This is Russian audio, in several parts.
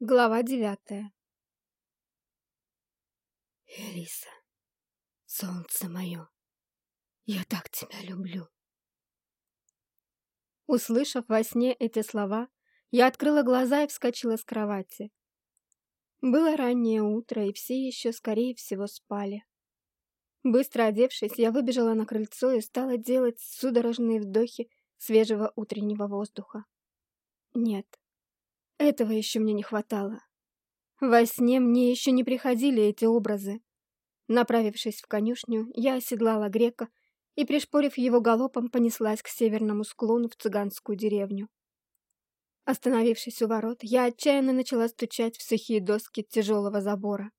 Глава девятая Элиса, солнце мое, я так тебя люблю. Услышав во сне эти слова, я открыла глаза и вскочила с кровати. Было раннее утро, и все еще, скорее всего, спали. Быстро одевшись, я выбежала на крыльцо и стала делать судорожные вдохи свежего утреннего воздуха. Нет, этого еще мне не хватало. Во сне мне еще не приходили эти образы. Направившись в конюшню, я оседлала грека и, пришпорив его галопом, понеслась к северному склону в цыганскую деревню. Остановившись у ворот, я отчаянно начала стучать в сухие доски тяжелого забора.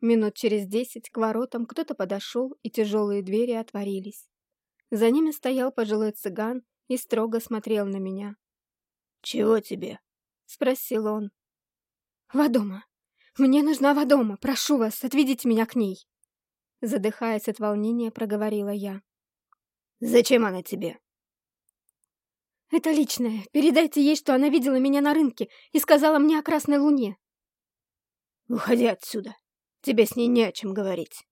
Минут через десять к воротам кто-то подошел, и тяжелые двери отворились. За ними стоял пожилой цыган и строго смотрел на меня. «Чего тебе?» — спросил он. «Вадома! Мне нужна Вадома! Прошу вас, отведите меня к ней!» Задыхаясь от волнения, проговорила я. «Зачем она тебе?» «Это личное. Передайте ей, что она видела меня на рынке и сказала мне о Красной Луне». «Уходи отсюда. Тебе с ней не о чем говорить».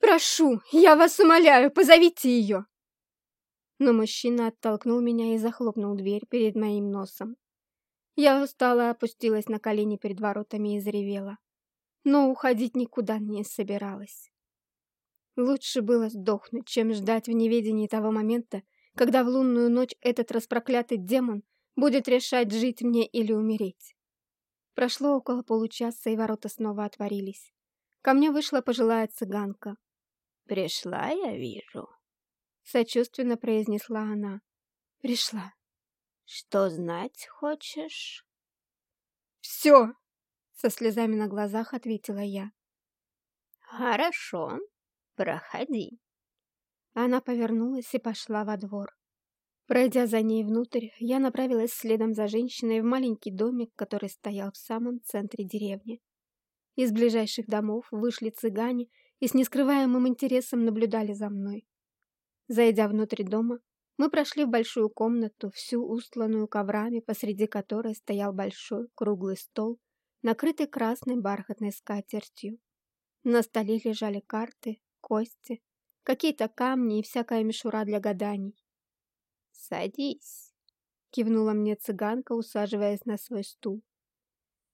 «Прошу, я вас умоляю, позовите ее!» Но мужчина оттолкнул меня и захлопнул дверь перед моим носом. Я устала, опустилась на колени перед воротами и заревела. Но уходить никуда не собиралась. Лучше было сдохнуть, чем ждать в неведении того момента, когда в лунную ночь этот распроклятый демон будет решать, жить мне или умереть. Прошло около получаса, и ворота снова отворились. Ко мне вышла пожилая цыганка. «Пришла, я вижу», — сочувственно произнесла она. «Пришла», что знать хочешь? Все, со слезами на глазах ответила я. Хорошо, проходи. Она повернулась и пошла во двор. Пройдя за ней внутрь, я направилась следом за женщиной в маленький домик, который стоял в самом центре деревни. Из ближайших домов вышли цыгане и с нескрываемым интересом наблюдали за мной. Зайдя внутрь дома, мы прошли в большую комнату, всю устланную коврами, посреди которой стоял большой круглый стол, накрытый красной бархатной скатертью. На столе лежали карты, кости, какие-то камни и всякая мишура для гаданий. «Садись», — кивнула мне цыганка, усаживаясь на свой стул.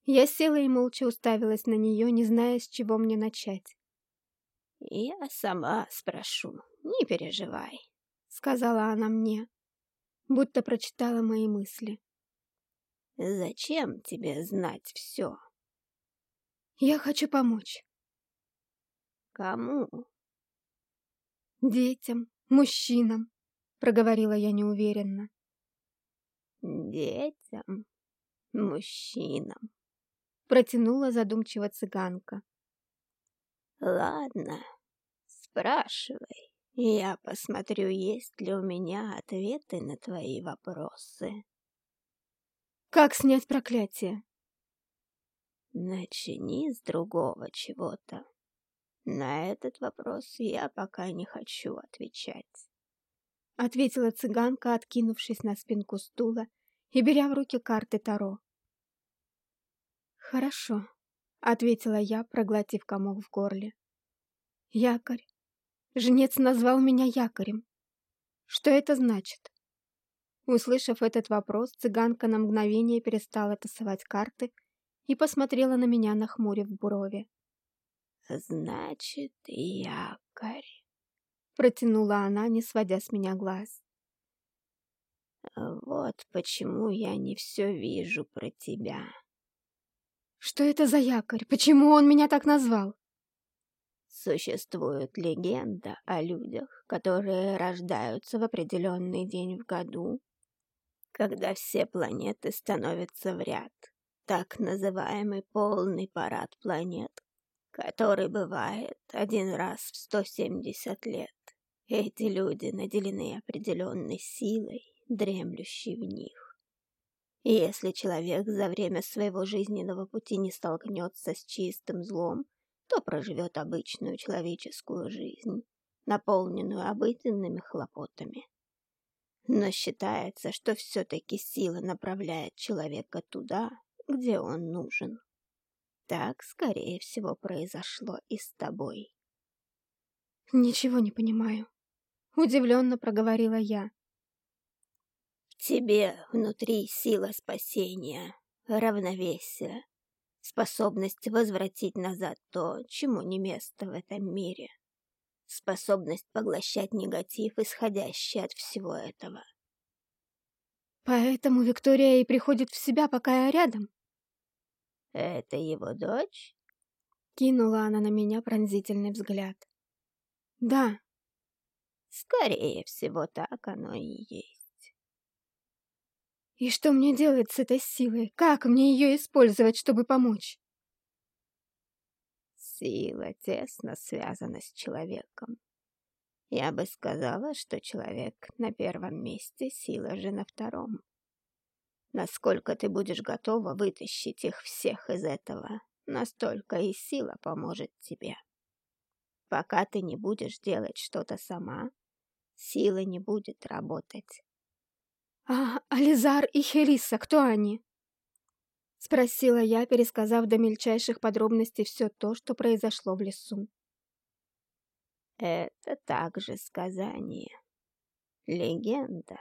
Я села и молча уставилась на нее, не зная, с чего мне начать. «Я сама спрошу, не переживай», сказала она мне, будто прочитала мои мысли. Зачем тебе знать все? Я хочу помочь. Кому? Детям, мужчинам, проговорила я неуверенно. Детям, мужчинам, протянула задумчиво цыганка. Ладно, спрашивай. Я посмотрю, есть ли у меня ответы на твои вопросы. Как снять проклятие? Начни с другого чего-то. На этот вопрос я пока не хочу отвечать. Ответила цыганка, откинувшись на спинку стула и беря в руки карты Таро. Хорошо, ответила я, проглотив комок в горле. Якорь, Жнец назвал меня якорем. Что это значит? Услышав этот вопрос, цыганка на мгновение перестала тасовать карты и посмотрела на меня, нахмурив брови. «Значит, якорь», — протянула она, не сводя с меня глаз. «Вот почему я не все вижу про тебя». «Что это за якорь? Почему он меня так назвал?» Существует легенда о людях, которые рождаются в определенный день в году, когда все планеты становятся в ряд, так называемый полный парад планет, который бывает один раз в 170 лет. Эти люди наделены определенной силой, дремлющей в них. Если человек за время своего жизненного пути не столкнется с чистым злом, то проживет обычную человеческую жизнь, наполненную обыденными хлопотами. Но считается, что все-таки сила направляет человека туда, где он нужен. Так, скорее всего, произошло и с тобой. Ничего не понимаю. Удивленно проговорила я. В тебе внутри сила спасения, равновесие, способность возвратить назад то, чему не место в этом мире, способность поглощать негатив, исходящий от всего этого. Поэтому Виктория и приходит в себя, пока я рядом. Это его дочь? Кинула она на меня пронзительный взгляд. Да. Скорее всего, так оно и есть. И что мне делать с этой силой? Как мне ее использовать, чтобы помочь? Сила тесно связана с человеком. Я бы сказала, что человек на первом месте, сила же на втором. Насколько ты будешь готова вытащить их всех из этого, настолько и сила поможет тебе. Пока ты не будешь делать что-то сама, сила не будет работать. «А Ализар и Хелиса, кто они?» Спросила я, пересказав до мельчайших подробностей все то, что произошло в лесу. Это также сказание, легенда.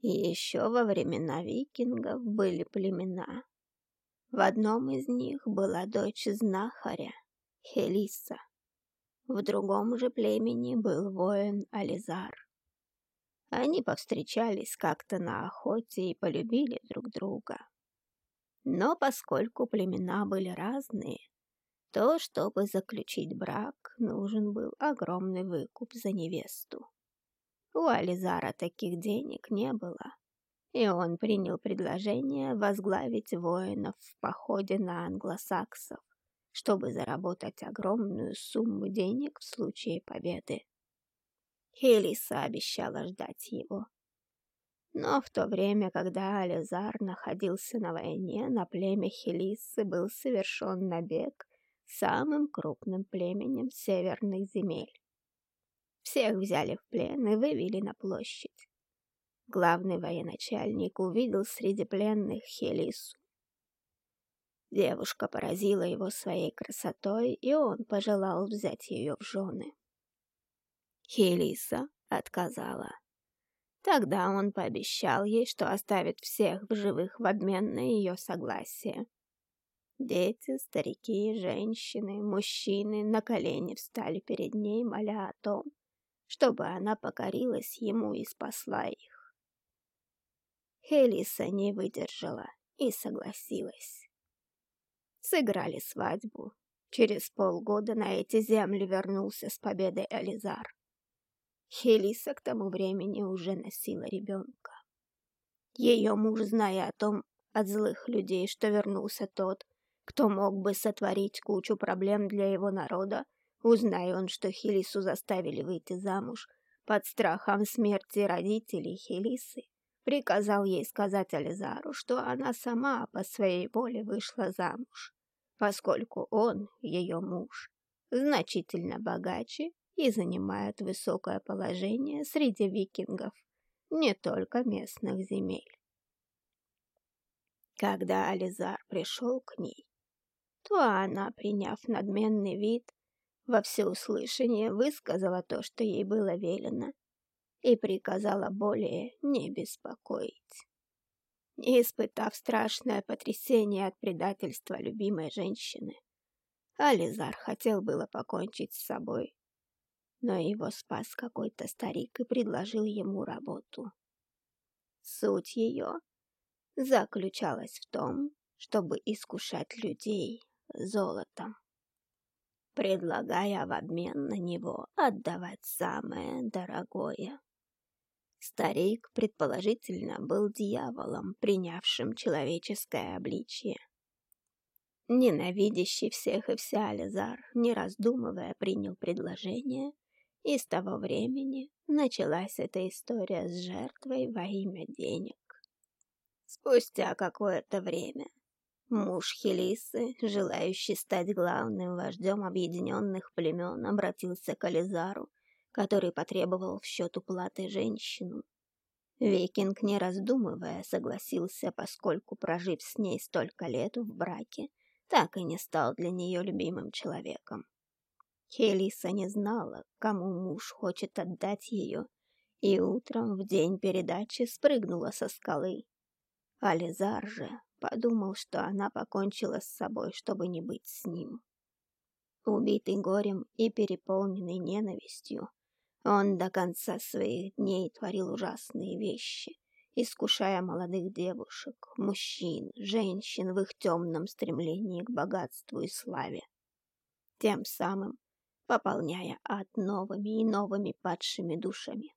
Еще во времена викингов были племена. В одном из них была дочь знахаря, Хелиса. В другом же племени был воин Ализар. Они повстречались как-то на охоте и полюбили друг друга. Но поскольку племена были разные, то, чтобы заключить брак, нужен был огромный выкуп за невесту. У Ализара таких денег не было, и он принял предложение возглавить воинов в походе на англосаксов, чтобы заработать огромную сумму денег в случае победы. Хелиса обещала ждать его. Но в то время, когда Ализар находился на войне, на племя Хелисы был совершен набег самым крупным племенем северных земель. Всех взяли в плен и вывели на площадь. Главный военачальник увидел среди пленных Хелису. Девушка поразила его своей красотой, и он пожелал взять ее в жены. Хелиса отказала. Тогда он пообещал ей, что оставит всех в живых в обмен на ее согласие. Дети, старики, женщины, мужчины на колени встали перед ней, моля о том, чтобы она покорилась ему и спасла их. Хелиса не выдержала и согласилась. Сыграли свадьбу. Через полгода на эти земли вернулся с победой Элизар. Хелиса к тому времени уже носила ребенка. Ее муж, зная о том от злых людей, что вернулся тот, кто мог бы сотворить кучу проблем для его народа, узнай он, что Хелису заставили выйти замуж под страхом смерти родителей Хелисы, приказал ей сказать Ализару, что она сама по своей воле вышла замуж, поскольку он, ее муж, значительно богаче и занимает высокое положение среди викингов, не только местных земель. Когда Ализар пришел к ней, то она, приняв надменный вид, во всеуслышание высказала то, что ей было велено, и приказала более не беспокоить. Не испытав страшное потрясение от предательства любимой женщины, Ализар хотел было покончить с собой, но его спас какой-то старик и предложил ему работу. Суть ее заключалась в том, чтобы искушать людей золотом, предлагая в обмен на него отдавать самое дорогое. Старик, предположительно, был дьяволом, принявшим человеческое обличье. Ненавидящий всех и вся Ализар, не раздумывая, принял предложение, и с того времени началась эта история с жертвой во имя денег. Спустя какое-то время Муж Хелисы, желающий стать главным вождем объединенных племен, обратился к Ализару, который потребовал в счет уплаты женщину. Викинг, не раздумывая, согласился, поскольку, прожив с ней столько лет в браке, так и не стал для нее любимым человеком. Хелиса не знала, кому муж хочет отдать ее, и утром в день передачи спрыгнула со скалы. Ализар же подумал, что она покончила с собой, чтобы не быть с ним. Убитый горем и переполненный ненавистью, он до конца своих дней творил ужасные вещи, искушая молодых девушек, мужчин, женщин в их темном стремлении к богатству и славе. Тем самым пополняя ад новыми и новыми падшими душами.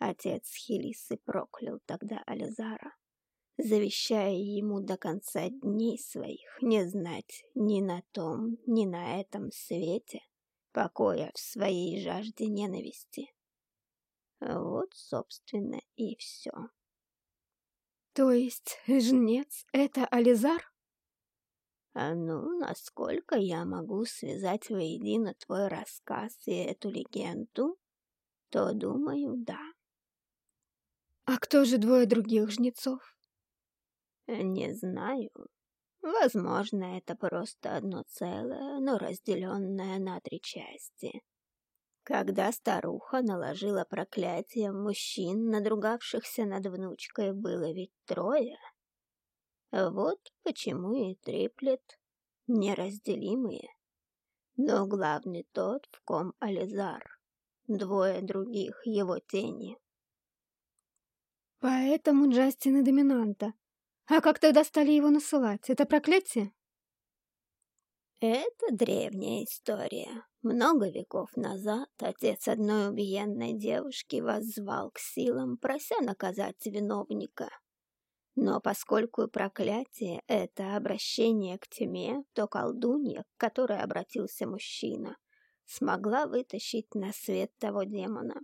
Отец Хелисы проклял тогда Ализара, завещая ему до конца дней своих не знать ни на том, ни на этом свете покоя в своей жажде ненависти. Вот, собственно, и все. То есть жнец — это Ализар? А ну, насколько я могу связать воедино твой рассказ и эту легенду, то, думаю, да. А кто же двое других жнецов? Не знаю. Возможно, это просто одно целое, но разделенное на три части. Когда старуха наложила проклятие мужчин, надругавшихся над внучкой, было ведь трое — вот почему и триплет неразделимые. Но главный тот, в ком Ализар, двое других его тени. Поэтому Джастин и Доминанта. А как тогда стали его насылать? Это проклятие? Это древняя история. Много веков назад отец одной убиенной девушки воззвал к силам, прося наказать виновника. Но поскольку проклятие — это обращение к тьме, то колдунья, к которой обратился мужчина, смогла вытащить на свет того демона,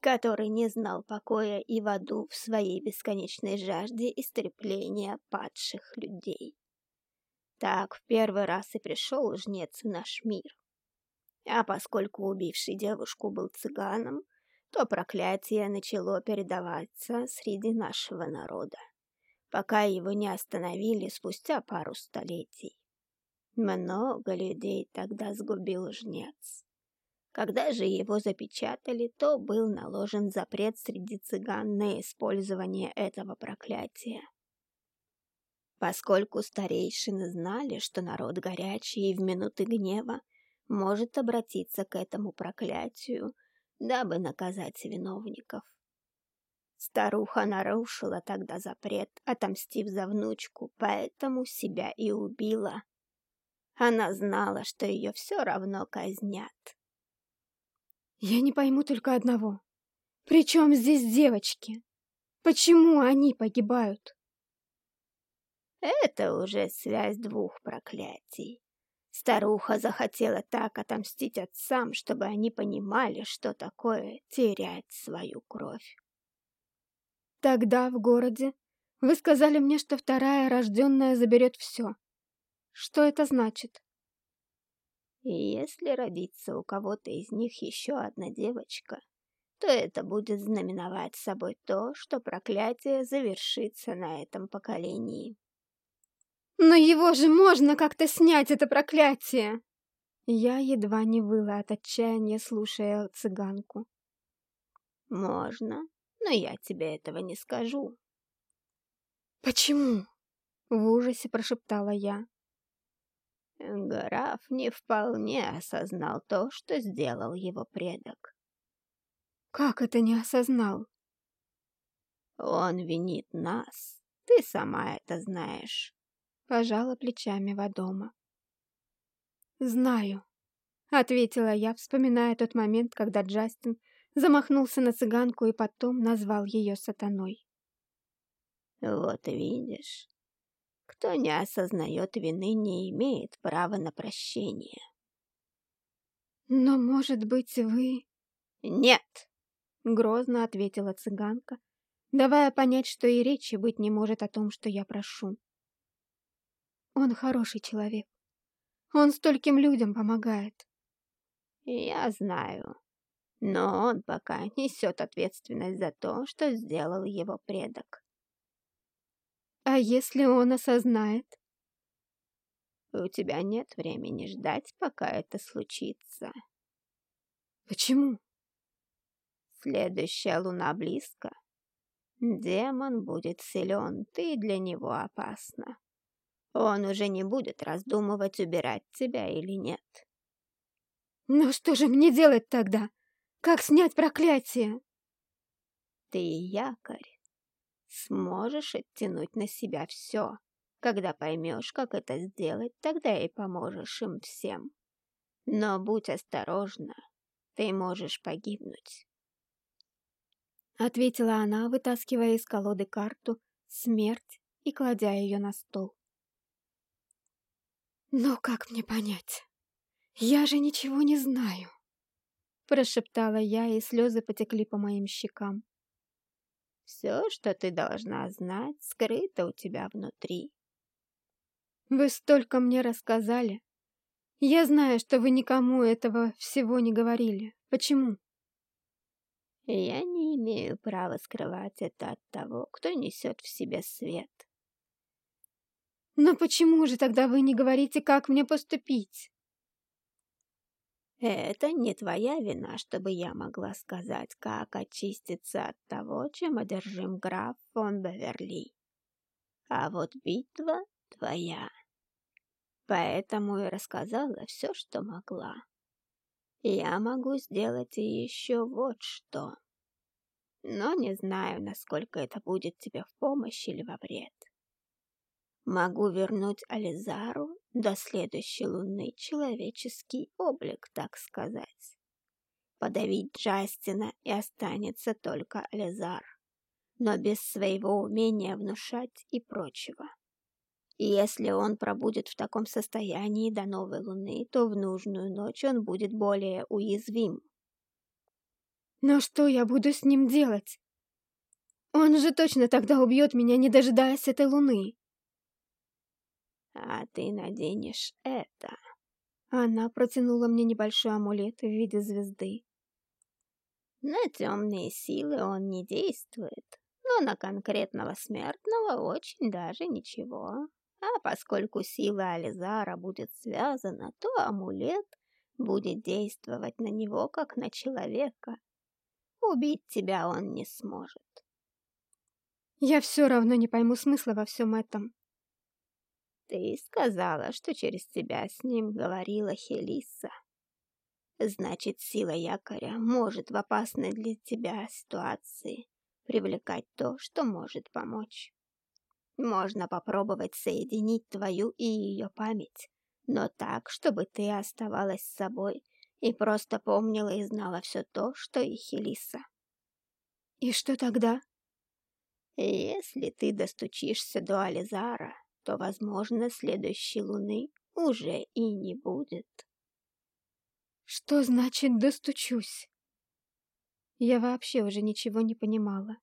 который не знал покоя и в аду в своей бесконечной жажде истрепления падших людей. Так в первый раз и пришел жнец в наш мир. А поскольку убивший девушку был цыганом, то проклятие начало передаваться среди нашего народа пока его не остановили спустя пару столетий. Много людей тогда сгубил жнец. Когда же его запечатали, то был наложен запрет среди цыган на использование этого проклятия. Поскольку старейшины знали, что народ горячий и в минуты гнева может обратиться к этому проклятию, дабы наказать виновников. Старуха нарушила тогда запрет, отомстив за внучку, поэтому себя и убила. Она знала, что ее все равно казнят. Я не пойму только одного. При чем здесь девочки? Почему они погибают? Это уже связь двух проклятий. Старуха захотела так отомстить отцам, чтобы они понимали, что такое терять свою кровь. Тогда, в городе, вы сказали мне, что вторая рожденная заберет все. Что это значит? Если родится у кого-то из них еще одна девочка, то это будет знаменовать собой то, что проклятие завершится на этом поколении. Но его же можно как-то снять, это проклятие! Я едва не выла от отчаяния, слушая цыганку. Можно, но я тебе этого не скажу. Почему? В ужасе прошептала я. Граф не вполне осознал то, что сделал его предок. Как это не осознал? Он винит нас. Ты сама это знаешь. Пожала плечами Вадома. Знаю, ответила я, вспоминая тот момент, когда Джастин замахнулся на цыганку и потом назвал ее сатаной. «Вот видишь, кто не осознает вины, не имеет права на прощение». «Но, может быть, вы...» «Нет!» — грозно ответила цыганка, давая понять, что и речи быть не может о том, что я прошу. «Он хороший человек. Он стольким людям помогает». «Я знаю», Но он пока несет ответственность за то, что сделал его предок. А если он осознает? У тебя нет времени ждать, пока это случится. Почему? Следующая луна близко. Демон будет силен, ты для него опасна. Он уже не будет раздумывать, убирать тебя или нет. Но что же мне делать тогда? Как снять проклятие? Ты якорь. Сможешь оттянуть на себя все. Когда поймешь, как это сделать, тогда и поможешь им всем. Но будь осторожна, ты можешь погибнуть. Ответила она, вытаскивая из колоды карту «Смерть» и кладя ее на стол. «Но как мне понять? Я же ничего не знаю!» Прошептала я, и слезы потекли по моим щекам. «Все, что ты должна знать, скрыто у тебя внутри. Вы столько мне рассказали. Я знаю, что вы никому этого всего не говорили. Почему? Я не имею права скрывать это от того, кто несет в себе свет. Но почему же тогда вы не говорите, как мне поступить? Это не твоя вина, чтобы я могла сказать, как очиститься от того, чем одержим граф фон Беверли. А вот битва твоя. Поэтому и рассказала все, что могла. Я могу сделать и еще вот что. Но не знаю, насколько это будет тебе в помощь или во вред. Могу вернуть Ализару до следующей луны человеческий облик, так сказать. Подавить Джастина и останется только Ализар, но без своего умения внушать и прочего. И если он пробудет в таком состоянии до новой луны, то в нужную ночь он будет более уязвим. Но что я буду с ним делать? Он же точно тогда убьет меня, не дожидаясь этой луны. А ты наденешь это. Она протянула мне небольшой амулет в виде звезды. На темные силы он не действует, но на конкретного смертного очень даже ничего. А поскольку сила Ализара будет связана, то амулет будет действовать на него, как на человека. Убить тебя он не сможет. Я все равно не пойму смысла во всем этом. Ты сказала, что через тебя с ним говорила Хелиса. Значит, сила якоря может в опасной для тебя ситуации привлекать то, что может помочь. Можно попробовать соединить твою и ее память, но так, чтобы ты оставалась с собой и просто помнила и знала все то, что и Хелиса. И что тогда? Если ты достучишься до Ализара, то, возможно, следующей луны уже и не будет. Что значит «достучусь»? Я вообще уже ничего не понимала.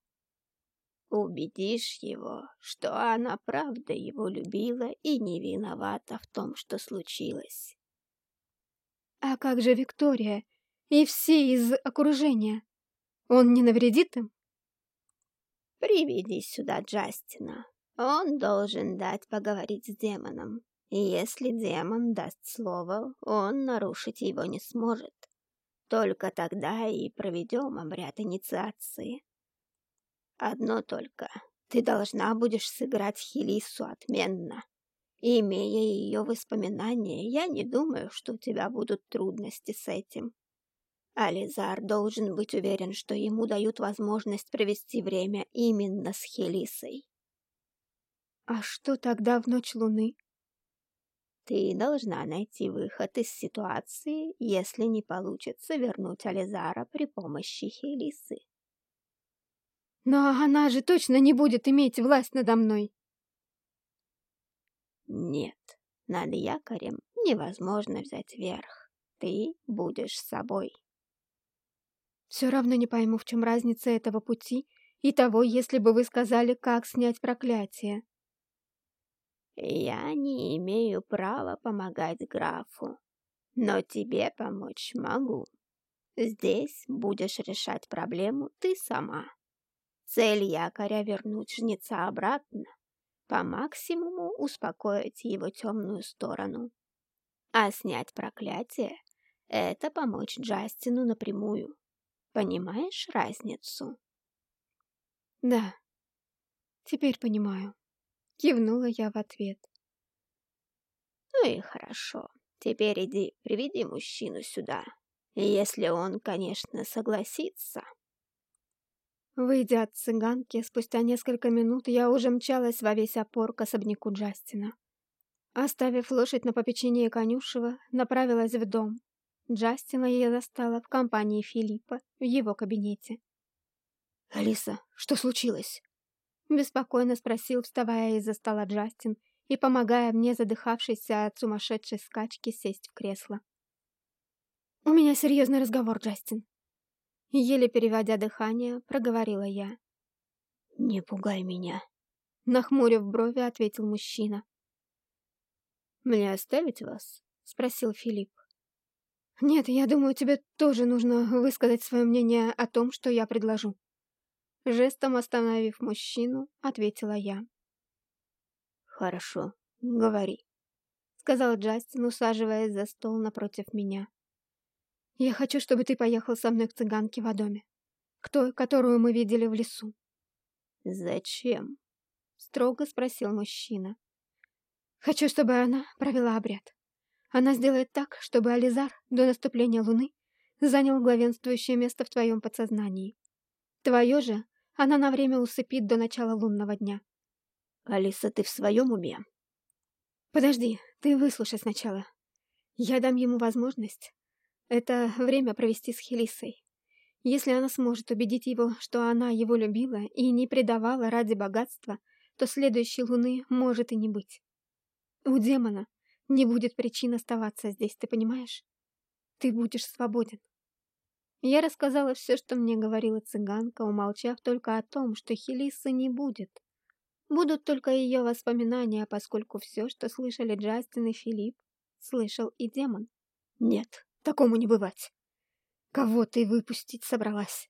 Убедишь его, что она правда его любила и не виновата в том, что случилось. А как же Виктория и все из окружения? Он не навредит им? Приведи сюда Джастина. Он должен дать поговорить с демоном. И если демон даст слово, он нарушить его не сможет. Только тогда и проведем обряд инициации. Одно только. Ты должна будешь сыграть Хелису отменно. Имея ее воспоминания, я не думаю, что у тебя будут трудности с этим. Ализар должен быть уверен, что ему дают возможность провести время именно с Хелисой. А что тогда в ночь луны? Ты должна найти выход из ситуации, если не получится вернуть Ализара при помощи Хелисы. Но она же точно не будет иметь власть надо мной. Нет, над якорем невозможно взять верх. Ты будешь собой. Все равно не пойму, в чем разница этого пути и того, если бы вы сказали, как снять проклятие. Я не имею права помогать графу, но тебе помочь могу. Здесь будешь решать проблему ты сама. Цель якоря — вернуть жнеца обратно, по максимуму успокоить его темную сторону. А снять проклятие — это помочь Джастину напрямую. Понимаешь разницу? Да, теперь понимаю. Кивнула я в ответ. Ну и хорошо. Теперь иди, приведи мужчину сюда. Если он, конечно, согласится. Выйдя от цыганки, спустя несколько минут я уже мчалась во весь опор к особняку Джастина. Оставив лошадь на попечении конюшева, направилась в дом. Джастина я застала в компании Филиппа в его кабинете. «Алиса, что случилось?» Беспокойно спросил, вставая из-за стола Джастин и помогая мне, задыхавшейся от сумасшедшей скачки, сесть в кресло. «У меня серьезный разговор, Джастин». Еле переводя дыхание, проговорила я. «Не пугай меня», — нахмурив брови, ответил мужчина. «Мне оставить вас?» — спросил Филипп. «Нет, я думаю, тебе тоже нужно высказать свое мнение о том, что я предложу». Жестом остановив мужчину, ответила я. «Хорошо, говори», — сказал Джастин, усаживаясь за стол напротив меня. «Я хочу, чтобы ты поехал со мной к цыганке в доме, к той, которую мы видели в лесу». «Зачем?» — строго спросил мужчина. «Хочу, чтобы она провела обряд. Она сделает так, чтобы Ализар до наступления луны занял главенствующее место в твоем подсознании. Твое же она на время усыпит до начала лунного дня. «Алиса, ты в своем уме?» «Подожди, ты выслушай сначала. Я дам ему возможность. Это время провести с Хелисой. Если она сможет убедить его, что она его любила и не предавала ради богатства, то следующей луны может и не быть. У демона не будет причин оставаться здесь, ты понимаешь? Ты будешь свободен. Я рассказала все, что мне говорила цыганка, умолчав только о том, что Хелисы не будет. Будут только ее воспоминания, поскольку все, что слышали Джастин и Филипп, слышал и демон. Нет, такому не бывать. Кого ты выпустить собралась?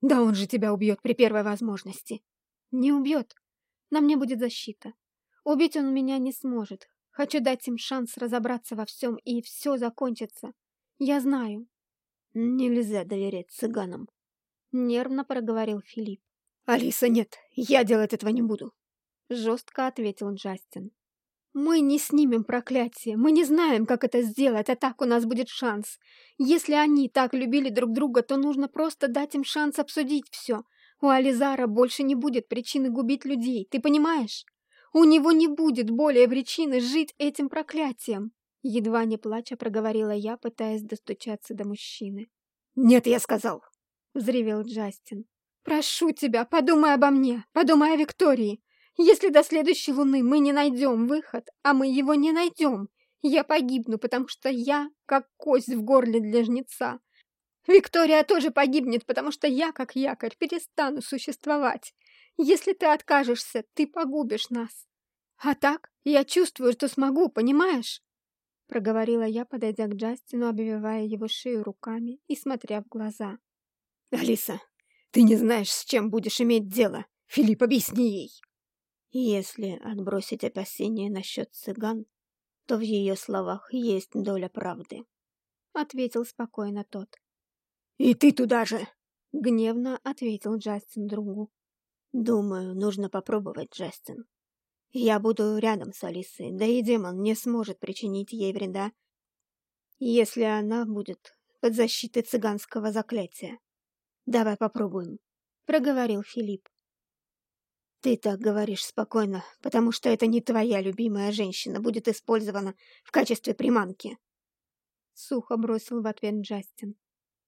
Да он же тебя убьет при первой возможности. Не убьет. На мне будет защита. Убить он меня не сможет. Хочу дать им шанс разобраться во всем, и все закончится. Я знаю. Нельзя доверять цыганам. Нервно проговорил Филипп. Алиса, нет, я делать этого не буду. Жестко ответил Джастин. «Мы не снимем проклятие, мы не знаем, как это сделать, а так у нас будет шанс. Если они так любили друг друга, то нужно просто дать им шанс обсудить все. У Ализара больше не будет причины губить людей, ты понимаешь? У него не будет более причины жить этим проклятием!» Едва не плача проговорила я, пытаясь достучаться до мужчины. «Нет, я сказал!» — взревел Джастин. «Прошу тебя, подумай обо мне, подумай о Виктории. Если до следующей луны мы не найдем выход, а мы его не найдем, я погибну, потому что я как кость в горле для жнеца. Виктория тоже погибнет, потому что я, как якорь, перестану существовать. Если ты откажешься, ты погубишь нас. А так, я чувствую, что смогу, понимаешь? Проговорила я, подойдя к Джастину, обвивая его шею руками и смотря в глаза. «Алиса, ты не знаешь, с чем будешь иметь дело. Филипп, объясни ей!» Если отбросить опасения насчет цыган, то в ее словах есть доля правды. Ответил спокойно тот. «И ты туда же!» Гневно ответил Джастин другу. «Думаю, нужно попробовать, Джастин. Я буду рядом с Алисой, да и демон не сможет причинить ей вреда, если она будет под защитой цыганского заклятия. Давай попробуем», — проговорил Филипп. Ты так говоришь спокойно, потому что это не твоя любимая женщина будет использована в качестве приманки. Сухо бросил в ответ Джастин.